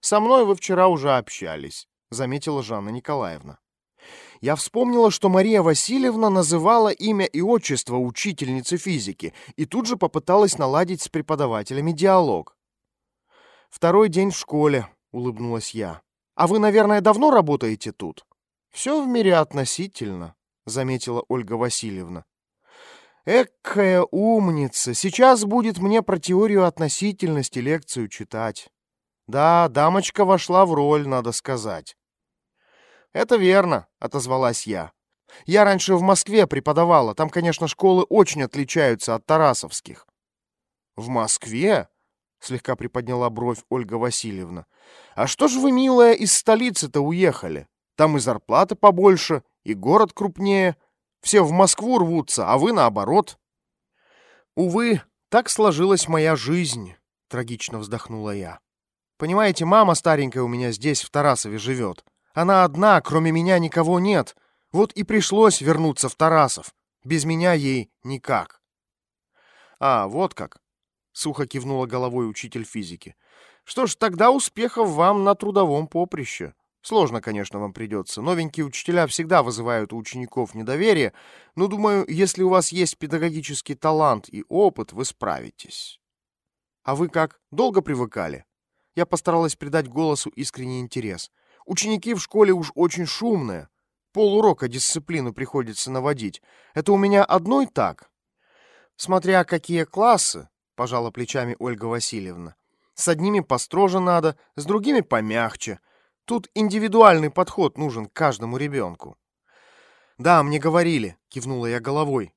Со мной вы вчера уже общались, заметила Жанна Николаевна я вспомнила, что Мария Васильевна называла имя и отчество учительницы физики и тут же попыталась наладить с преподавателями диалог. «Второй день в школе», — улыбнулась я. «А вы, наверное, давно работаете тут?» «Все в мире относительно», — заметила Ольга Васильевна. «Экая умница! Сейчас будет мне про теорию относительности лекцию читать». Да, дамочка вошла в роль, надо сказать. «Это верно», — отозвалась я. «Я раньше в Москве преподавала. Там, конечно, школы очень отличаются от тарасовских». «В Москве?» — слегка приподняла бровь Ольга Васильевна. «А что ж вы, милая, из столицы-то уехали? Там и зарплата побольше, и город крупнее. Все в Москву рвутся, а вы наоборот». «Увы, так сложилась моя жизнь», — трагично вздохнула я. «Понимаете, мама старенькая у меня здесь, в Тарасове, живет. Она одна, кроме меня никого нет. Вот и пришлось вернуться в Тарасов. Без меня ей никак. А, вот как. Сухо кивнула головой учитель физики. Что ж, тогда успехов вам на трудовом поприще. Сложно, конечно, вам придется. Новенькие учителя всегда вызывают у учеников недоверие, но, думаю, если у вас есть педагогический талант и опыт, вы справитесь. А вы как, долго привыкали? Я постаралась придать голосу искренний интерес. — Ученики в школе уж очень шумные. Полурока дисциплину приходится наводить. Это у меня одной так? Смотря какие классы, пожала плечами Ольга Васильевна. С одними построже надо, с другими помягче. Тут индивидуальный подход нужен каждому ребенку. Да, мне говорили, кивнула я головой.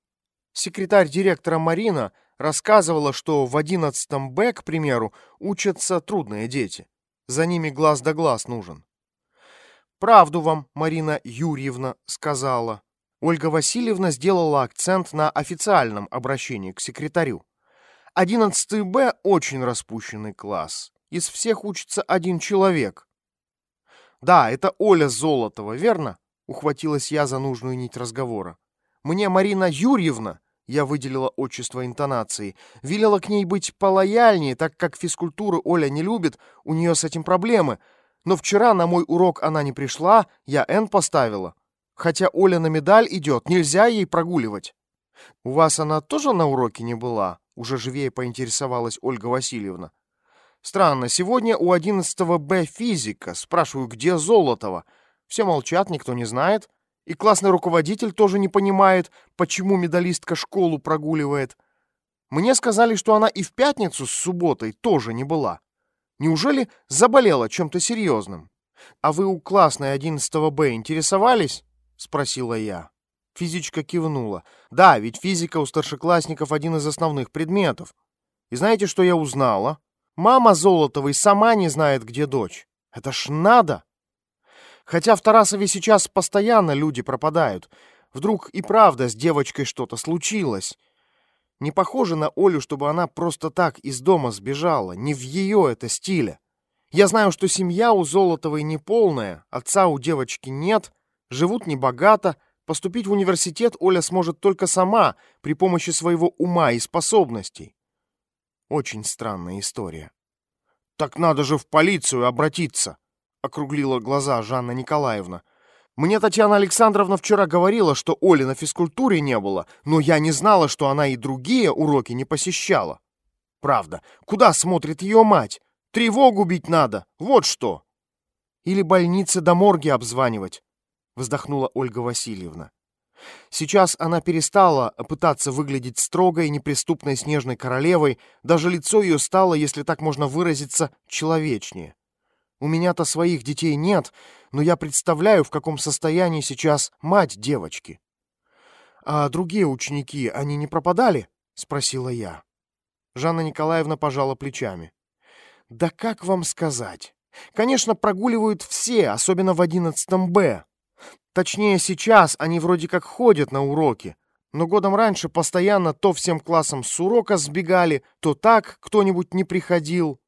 Секретарь директора Марина, Рассказывала, что в 11 Б, к примеру, учатся трудные дети. За ними глаз да глаз нужен. «Правду вам, Марина Юрьевна, сказала». Ольга Васильевна сделала акцент на официальном обращении к секретарю. 11 Б очень распущенный класс. Из всех учится один человек. Да, это Оля Золотова, верно? Ухватилась я за нужную нить разговора. Мне Марина Юрьевна, я выделила отчество интонации, велела к ней быть полояльнее, так как физкультуру Оля не любит, у нее с этим проблемы. Но вчера на мой урок она не пришла, я Н поставила. Хотя Оля на медаль идет, нельзя ей прогуливать. У вас она тоже на уроке не была? Уже живее поинтересовалась Ольга Васильевна. Странно, сегодня у 11 Б физика. Спрашиваю, где Золотова? Все молчат, никто не знает. И классный руководитель тоже не понимает, почему медалистка школу прогуливает. Мне сказали, что она и в пятницу с субботой тоже не была. Неужели заболела чем-то серьезным? А вы у классной 11 Б интересовались? Спросила я. Физичка кивнула. Да, ведь физика у старшеклассников один из основных предметов. И знаете, что я узнала? Мама Золотовой сама не знает, где дочь. Это ж надо! Хотя в Тарасове сейчас постоянно люди пропадают. Вдруг и правда с девочкой что-то случилось. Не похоже на Олю, чтобы она просто так из дома сбежала. Не в ее это стиле. Я знаю, что семья у Золотовой неполная, отца у девочки нет, живут небогато, поступить в университет Оля сможет только сама, при помощи своего ума и способностей. Очень странная история. «Так надо же в полицию обратиться!» — округлила глаза Жанна Николаевна. «Мне Татьяна Александровна вчера говорила, что Оли на физкультуре не было, но я не знала, что она и другие уроки не посещала. Правда, куда смотрит ее мать? Тревогу бить надо, вот что!» «Или больницы до морги обзванивать», — вздохнула Ольга Васильевна. Сейчас она перестала пытаться выглядеть строгой, неприступной снежной королевой, даже лицо ее стало, если так можно выразиться, человечнее. У меня-то своих детей нет, но я представляю, в каком состоянии сейчас мать девочки. «А другие ученики, они не пропадали?» — спросила я. Жанна Николаевна пожала плечами. «Да как вам сказать? Конечно, прогуливают все, особенно в одиннадцатом Б. Точнее, сейчас они вроде как ходят на уроки, но годом раньше постоянно то всем классам с урока сбегали, то так кто-нибудь не приходил.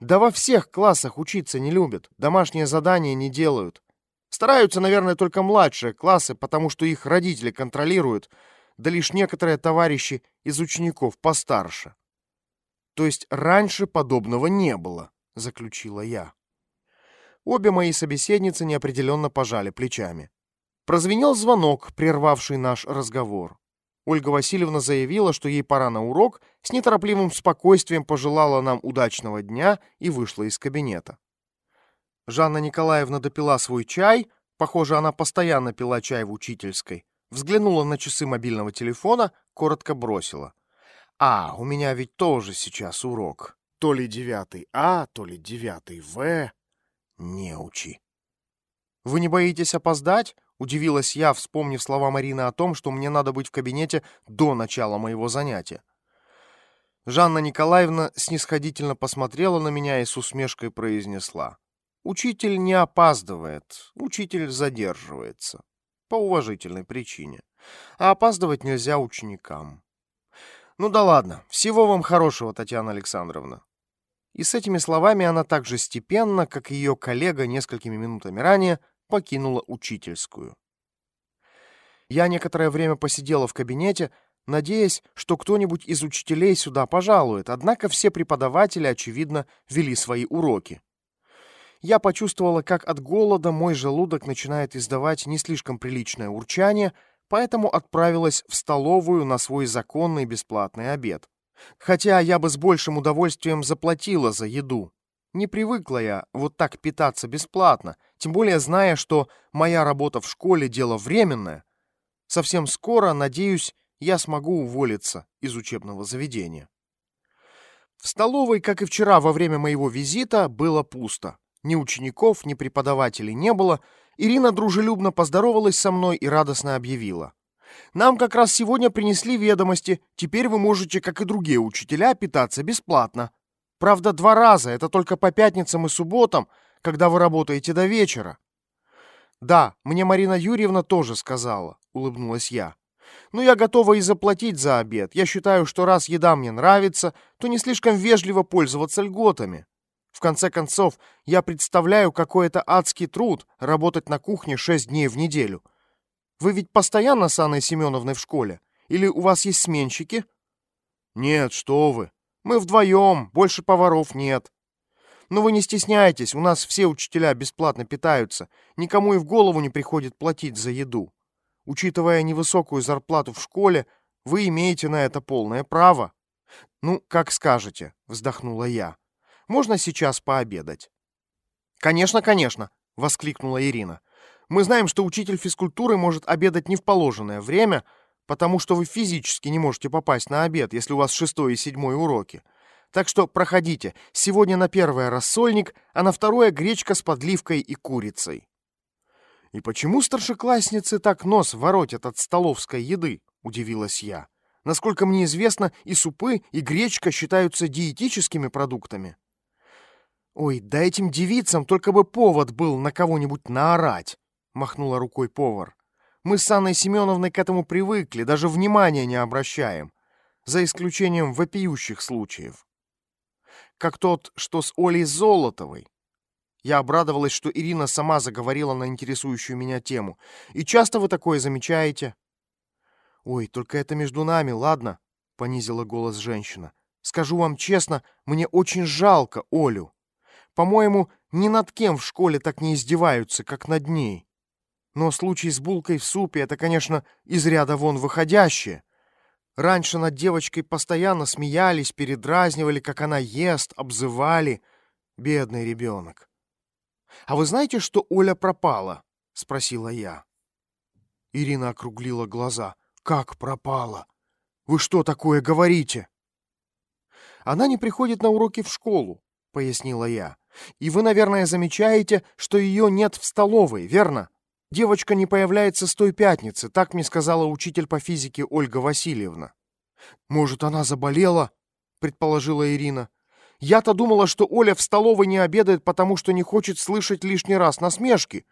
Да во всех классах учиться не любят, домашние задания не делают. Стараются, наверное, только младшие классы, потому что их родители контролируют, да лишь некоторые товарищи из учеников постарше. То есть раньше подобного не было, заключила я. Обе мои собеседницы неопределенно пожали плечами. Прозвенел звонок, прервавший наш разговор. Ольга Васильевна заявила, что ей пора на урок, с неторопливым спокойствием пожелала нам удачного дня и вышла из кабинета. Жанна Николаевна допила свой чай, похоже, она постоянно пила чай в учительской, взглянула на часы мобильного телефона, коротко бросила. «А, у меня ведь тоже сейчас урок. То ли девятый А, то ли девятый В неучи. «Вы не боитесь опоздать?» — удивилась я, вспомнив слова Марины о том, что мне надо быть в кабинете до начала моего занятия. Жанна Николаевна снисходительно посмотрела на меня и с усмешкой произнесла. «Учитель не опаздывает, учитель задерживается. По уважительной причине. А опаздывать нельзя ученикам». «Ну да ладно. Всего вам хорошего, Татьяна Александровна. И с этими словами она так же степенно, как ее коллега несколькими минутами ранее, покинула учительскую. Я некоторое время посидела в кабинете, надеясь, что кто-нибудь из учителей сюда пожалует, однако все преподаватели, очевидно, вели свои уроки. Я почувствовала, как от голода мой желудок начинает издавать не слишком приличное урчание, поэтому отправилась в столовую на свой законный бесплатный обед. Хотя я бы с большим удовольствием заплатила за еду. Не привыкла я вот так питаться бесплатно, тем более зная, что моя работа в школе — дело временное. Совсем скоро, надеюсь, я смогу уволиться из учебного заведения. В столовой, как и вчера во время моего визита, было пусто. Ни учеников, ни преподавателей не было. Ирина дружелюбно поздоровалась со мной и радостно объявила. Нам как раз сегодня принесли ведомости. Теперь вы можете, как и другие учителя, питаться бесплатно. Правда, два раза, это только по пятницам и субботам, когда вы работаете до вечера. Да, мне Марина Юрьевна тоже сказала, улыбнулась я. Но я готова и заплатить за обед. Я считаю, что раз еда мне нравится, то не слишком вежливо пользоваться льготами. В конце концов, я представляю, какой это адский труд работать на кухне шесть дней в неделю. Вы ведь постоянно с Анной Семеновной в школе? Или у вас есть сменщики? Нет, что вы. Мы вдвоем, больше поваров нет. Но вы не стесняйтесь, у нас все учителя бесплатно питаются. Никому и в голову не приходит платить за еду. Учитывая невысокую зарплату в школе, вы имеете на это полное право. Ну, как скажете, вздохнула я. Можно сейчас пообедать? Конечно, конечно, воскликнула Ирина. Мы знаем, что учитель физкультуры может обедать не в положенное время, потому что вы физически не можете попасть на обед, если у вас шестой и седьмой уроки. Так что проходите. Сегодня на первое рассольник, а на второе гречка с подливкой и курицей. И почему старшеклассницы так нос воротят от столовской еды? Удивилась я. Насколько мне известно, и супы, и гречка считаются диетическими продуктами. Ой, да этим девицам только бы повод был на кого-нибудь наорать, махнула рукой повар. Мы с Анной Семеновной к этому привыкли, даже внимания не обращаем, за исключением вопиющих случаев как тот, что с Олей Золотовой. Я обрадовалась, что Ирина сама заговорила на интересующую меня тему. И часто вы такое замечаете? Ой, только это между нами, ладно? Понизила голос женщина. Скажу вам честно, мне очень жалко Олю. По-моему, ни над кем в школе так не издеваются, как над ней. Но случай с булкой в супе — это, конечно, из ряда вон выходящее. Раньше над девочкой постоянно смеялись, передразнивали, как она ест, обзывали. Бедный ребенок. «А вы знаете, что Оля пропала?» — спросила я. Ирина округлила глаза. «Как пропала? Вы что такое говорите?» «Она не приходит на уроки в школу», — пояснила я. «И вы, наверное, замечаете, что ее нет в столовой, верно?» Девочка не появляется с той пятницы, так мне сказала учитель по физике Ольга Васильевна. Может, она заболела? предположила Ирина. Я-то думала, что Оля в столовой не обедает, потому что не хочет слышать лишний раз насмешки.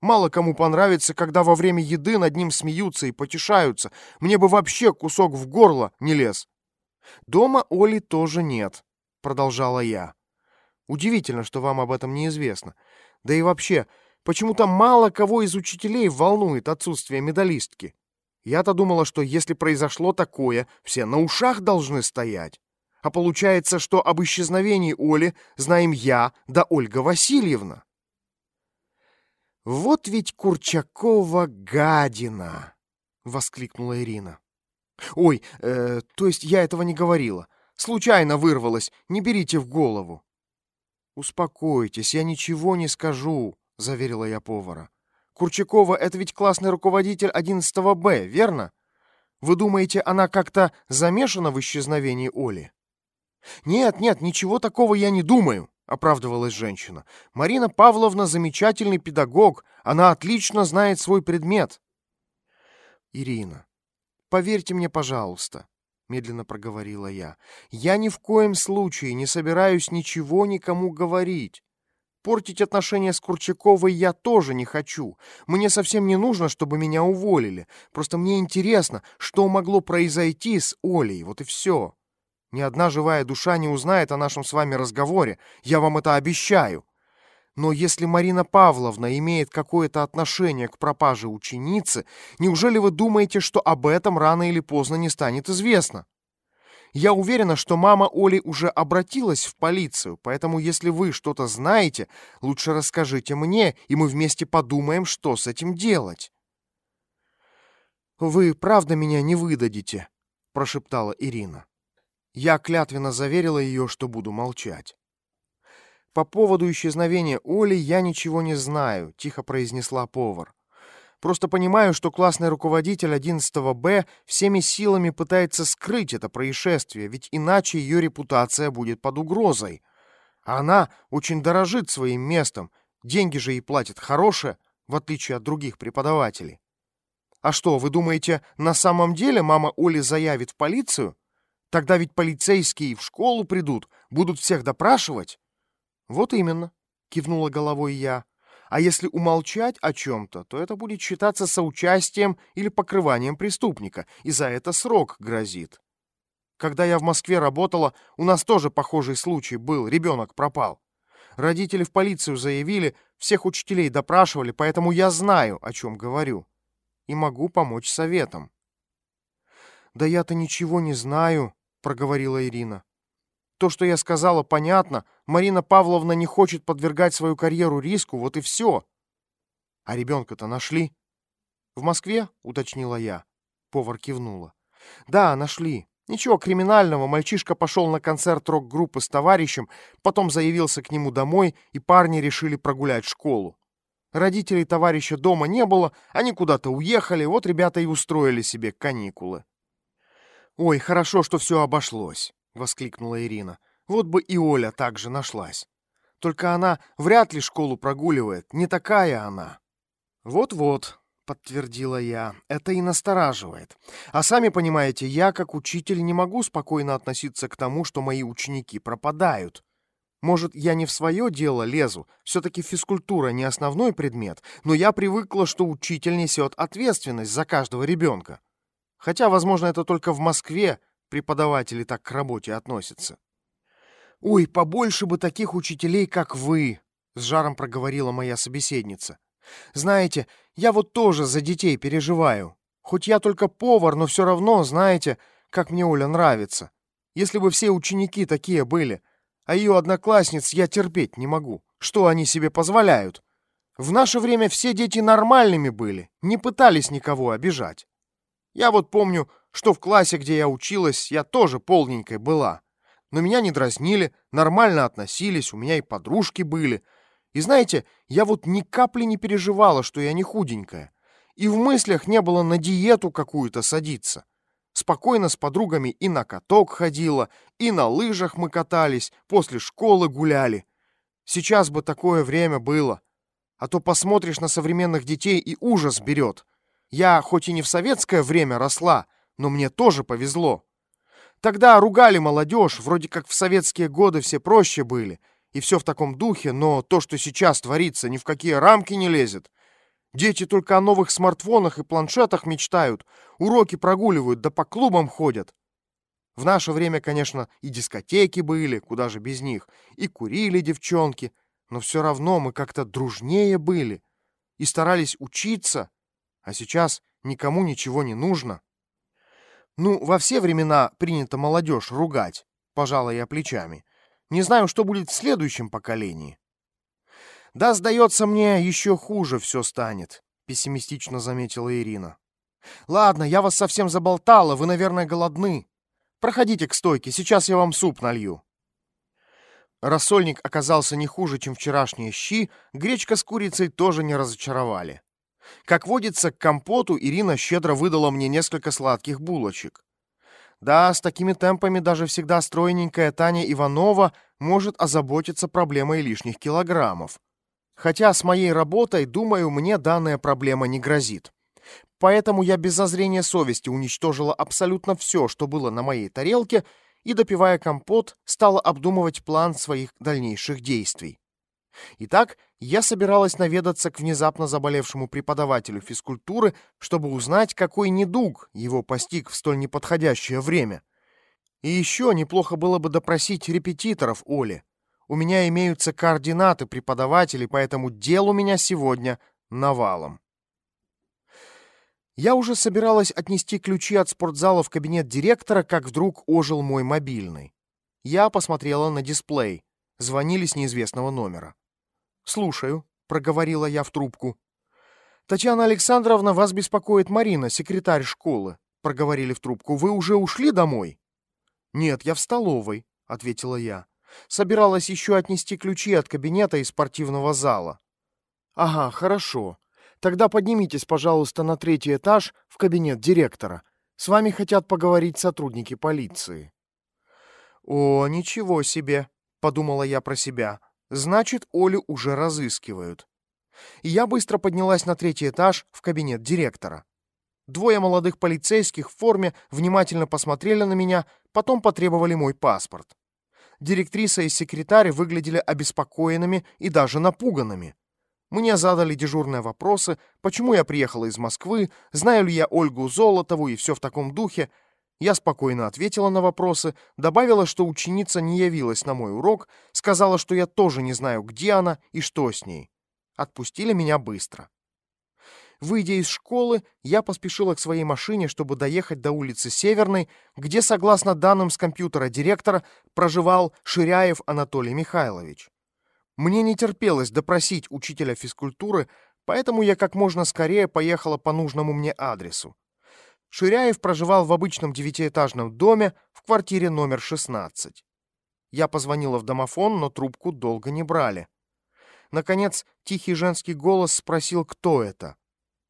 Мало кому понравится, когда во время еды над ним смеются и потешаются. Мне бы вообще кусок в горло не лез. Дома Оли тоже нет, продолжала я. Удивительно, что вам об этом неизвестно. Да и вообще, Почему-то мало кого из учителей волнует отсутствие медалистки. Я-то думала, что если произошло такое, все на ушах должны стоять. А получается, что об исчезновении Оли знаем я да Ольга Васильевна. «Вот ведь Курчакова гадина!» — воскликнула Ирина. «Ой, э, то есть я этого не говорила. Случайно вырвалась, не берите в голову». «Успокойтесь, я ничего не скажу заверила я повара. Курчакова это ведь классный руководитель 11 Б, верно? Вы думаете, она как-то замешана в исчезновении Оли? Нет, нет, ничего такого я не думаю, оправдывалась женщина. Марина Павловна замечательный педагог, она отлично знает свой предмет. Ирина, поверьте мне, пожалуйста, медленно проговорила я. Я ни в коем случае не собираюсь ничего никому говорить. Портить отношения с Курчаковой я тоже не хочу. Мне совсем не нужно, чтобы меня уволили. Просто мне интересно, что могло произойти с Олей. Вот и все. Ни одна живая душа не узнает о нашем с вами разговоре. Я вам это обещаю. Но если Марина Павловна имеет какое-то отношение к пропаже ученицы, неужели вы думаете, что об этом рано или поздно не станет известно? Я уверена, что мама Оли уже обратилась в полицию, поэтому если вы что-то знаете, лучше расскажите мне, и мы вместе подумаем, что с этим делать. Вы правда меня не выдадите, прошептала Ирина. Я клятвенно заверила ее, что буду молчать. По поводу исчезновения Оли я ничего не знаю, тихо произнесла повар. Просто понимаю, что классный руководитель 11 Б всеми силами пытается скрыть это происшествие, ведь иначе ее репутация будет под угрозой. А она очень дорожит своим местом, деньги же ей платят хорошие, в отличие от других преподавателей. А что, вы думаете, на самом деле мама Оли заявит в полицию? Тогда ведь полицейские в школу придут, будут всех допрашивать. Вот именно, кивнула головой я. А если умолчать о чем-то, то это будет считаться соучастием или покрыванием преступника, и за это срок грозит. Когда я в Москве работала, у нас тоже похожий случай был, ребенок пропал. Родители в полицию заявили, всех учителей допрашивали, поэтому я знаю, о чем говорю. И могу помочь советом. «Да я-то ничего не знаю», — проговорила Ирина. «То, что я сказала, понятно. Марина Павловна не хочет подвергать свою карьеру риску, вот и все». «А ребенка-то нашли?» «В Москве?» — уточнила я. Повар кивнула. «Да, нашли. Ничего криминального, мальчишка пошел на концерт рок-группы с товарищем, потом заявился к нему домой, и парни решили прогулять школу. Родителей товарища дома не было, они куда-то уехали, вот ребята и устроили себе каникулы. «Ой, хорошо, что все обошлось», — воскликнула Ирина. «Вот бы и Оля также нашлась. Только она вряд ли школу прогуливает, не такая она». «Вот-вот», подтвердила я. Это и настораживает. А сами понимаете, я, как учитель, не могу спокойно относиться к тому, что мои ученики пропадают. Может, я не в свое дело лезу, все-таки физкультура не основной предмет, но я привыкла, что учитель несет ответственность за каждого ребенка. Хотя, возможно, это только в Москве преподаватели так к работе относятся. «Ой, побольше бы таких учителей, как вы!» — с жаром проговорила моя собеседница. Знаете, я вот тоже за детей переживаю. Хоть я только повар, но все равно, знаете, как мне Оля нравится. Если бы все ученики такие были, а ее одноклассниц я терпеть не могу. Что они себе позволяют? В наше время все дети нормальными были, не пытались никого обижать. Я вот помню, что в классе, где я училась, я тоже полненькой была. Но меня не дразнили, нормально относились, у меня и подружки были — и знаете, я вот ни капли не переживала, что я не худенькая. И в мыслях не было на диету какую-то садиться. Спокойно с подругами и на каток ходила, и на лыжах мы катались, после школы гуляли. Сейчас бы такое время было. А то посмотришь на современных детей и ужас берет. Я хоть и не в советское время росла, но мне тоже повезло. Тогда ругали молодежь, вроде как в советские годы все проще были, и все в таком духе, но то, что сейчас творится, ни в какие рамки не лезет. Дети только о новых смартфонах и планшетах мечтают, уроки прогуливают, да по клубам ходят. В наше время, конечно, и дискотеки были, куда же без них, и курили девчонки, но все равно мы как-то дружнее были и старались учиться, а сейчас никому ничего не нужно. Ну, во все времена принято молодежь ругать, пожала я плечами. Не знаю, что будет в следующем поколении. Да, сдается мне, еще хуже все станет, пессимистично заметила Ирина. Ладно, я вас совсем заболтала, вы, наверное, голодны. Проходите к стойке, сейчас я вам суп налью. Рассольник оказался не хуже, чем вчерашние щи, гречка с курицей тоже не разочаровали. Как водится, к компоту Ирина щедро выдала мне несколько сладких булочек. Да, с такими темпами даже всегда стройненькая Таня Иванова может озаботиться проблемой лишних килограммов. Хотя с моей работой, думаю, мне данная проблема не грозит. Поэтому я без зазрения совести уничтожила абсолютно все, что было на моей тарелке, и, допивая компот, стала обдумывать план своих дальнейших действий. Итак, я собиралась наведаться к внезапно заболевшему преподавателю физкультуры, чтобы узнать, какой недуг его постиг в столь неподходящее время. И еще неплохо было бы допросить репетиторов Оли. У меня имеются координаты преподавателей, поэтому дел у меня сегодня навалом. Я уже собиралась отнести ключи от спортзала в кабинет директора, как вдруг ожил мой мобильный. Я посмотрела на дисплей. Звонили с неизвестного номера. «Слушаю», — проговорила я в трубку. «Татьяна Александровна, вас беспокоит Марина, секретарь школы», — проговорили в трубку. «Вы уже ушли домой?» «Нет, я в столовой», — ответила я. «Собиралась еще отнести ключи от кабинета и спортивного зала». «Ага, хорошо. Тогда поднимитесь, пожалуйста, на третий этаж в кабинет директора. С вами хотят поговорить сотрудники полиции». «О, ничего себе», — подумала я про себя. Значит, Олю уже разыскивают. Я быстро поднялась на третий этаж в кабинет директора. Двое молодых полицейских в форме внимательно посмотрели на меня, потом потребовали мой паспорт. Директриса и секретарь выглядели обеспокоенными и даже напуганными. Мне задали дежурные вопросы, почему я приехала из Москвы, знаю ли я Ольгу Золотову и все в таком духе. Я спокойно ответила на вопросы, добавила, что ученица не явилась на мой урок, сказала, что я тоже не знаю, где она и что с ней. Отпустили меня быстро. Выйдя из школы, я поспешила к своей машине, чтобы доехать до улицы Северной, где, согласно данным с компьютера директора, проживал Ширяев Анатолий Михайлович. Мне не терпелось допросить учителя физкультуры, поэтому я как можно скорее поехала по нужному мне адресу. Ширяев проживал в обычном девятиэтажном доме в квартире номер 16. Я позвонила в домофон, но трубку долго не брали. Наконец, тихий женский голос спросил, кто это.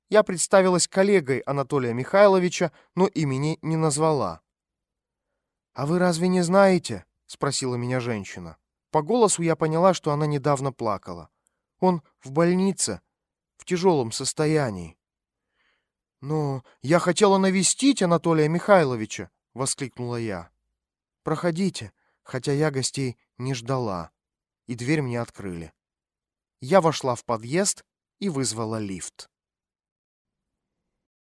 Я представилась коллегой Анатолия Михайловича, но имени не назвала. «А вы разве не знаете?» — спросила меня женщина. По голосу я поняла, что она недавно плакала. «Он в больнице, в тяжелом состоянии». «Но я хотела навестить Анатолия Михайловича!» — воскликнула я. «Проходите», хотя я гостей не ждала, и дверь мне открыли. Я вошла в подъезд и вызвала лифт.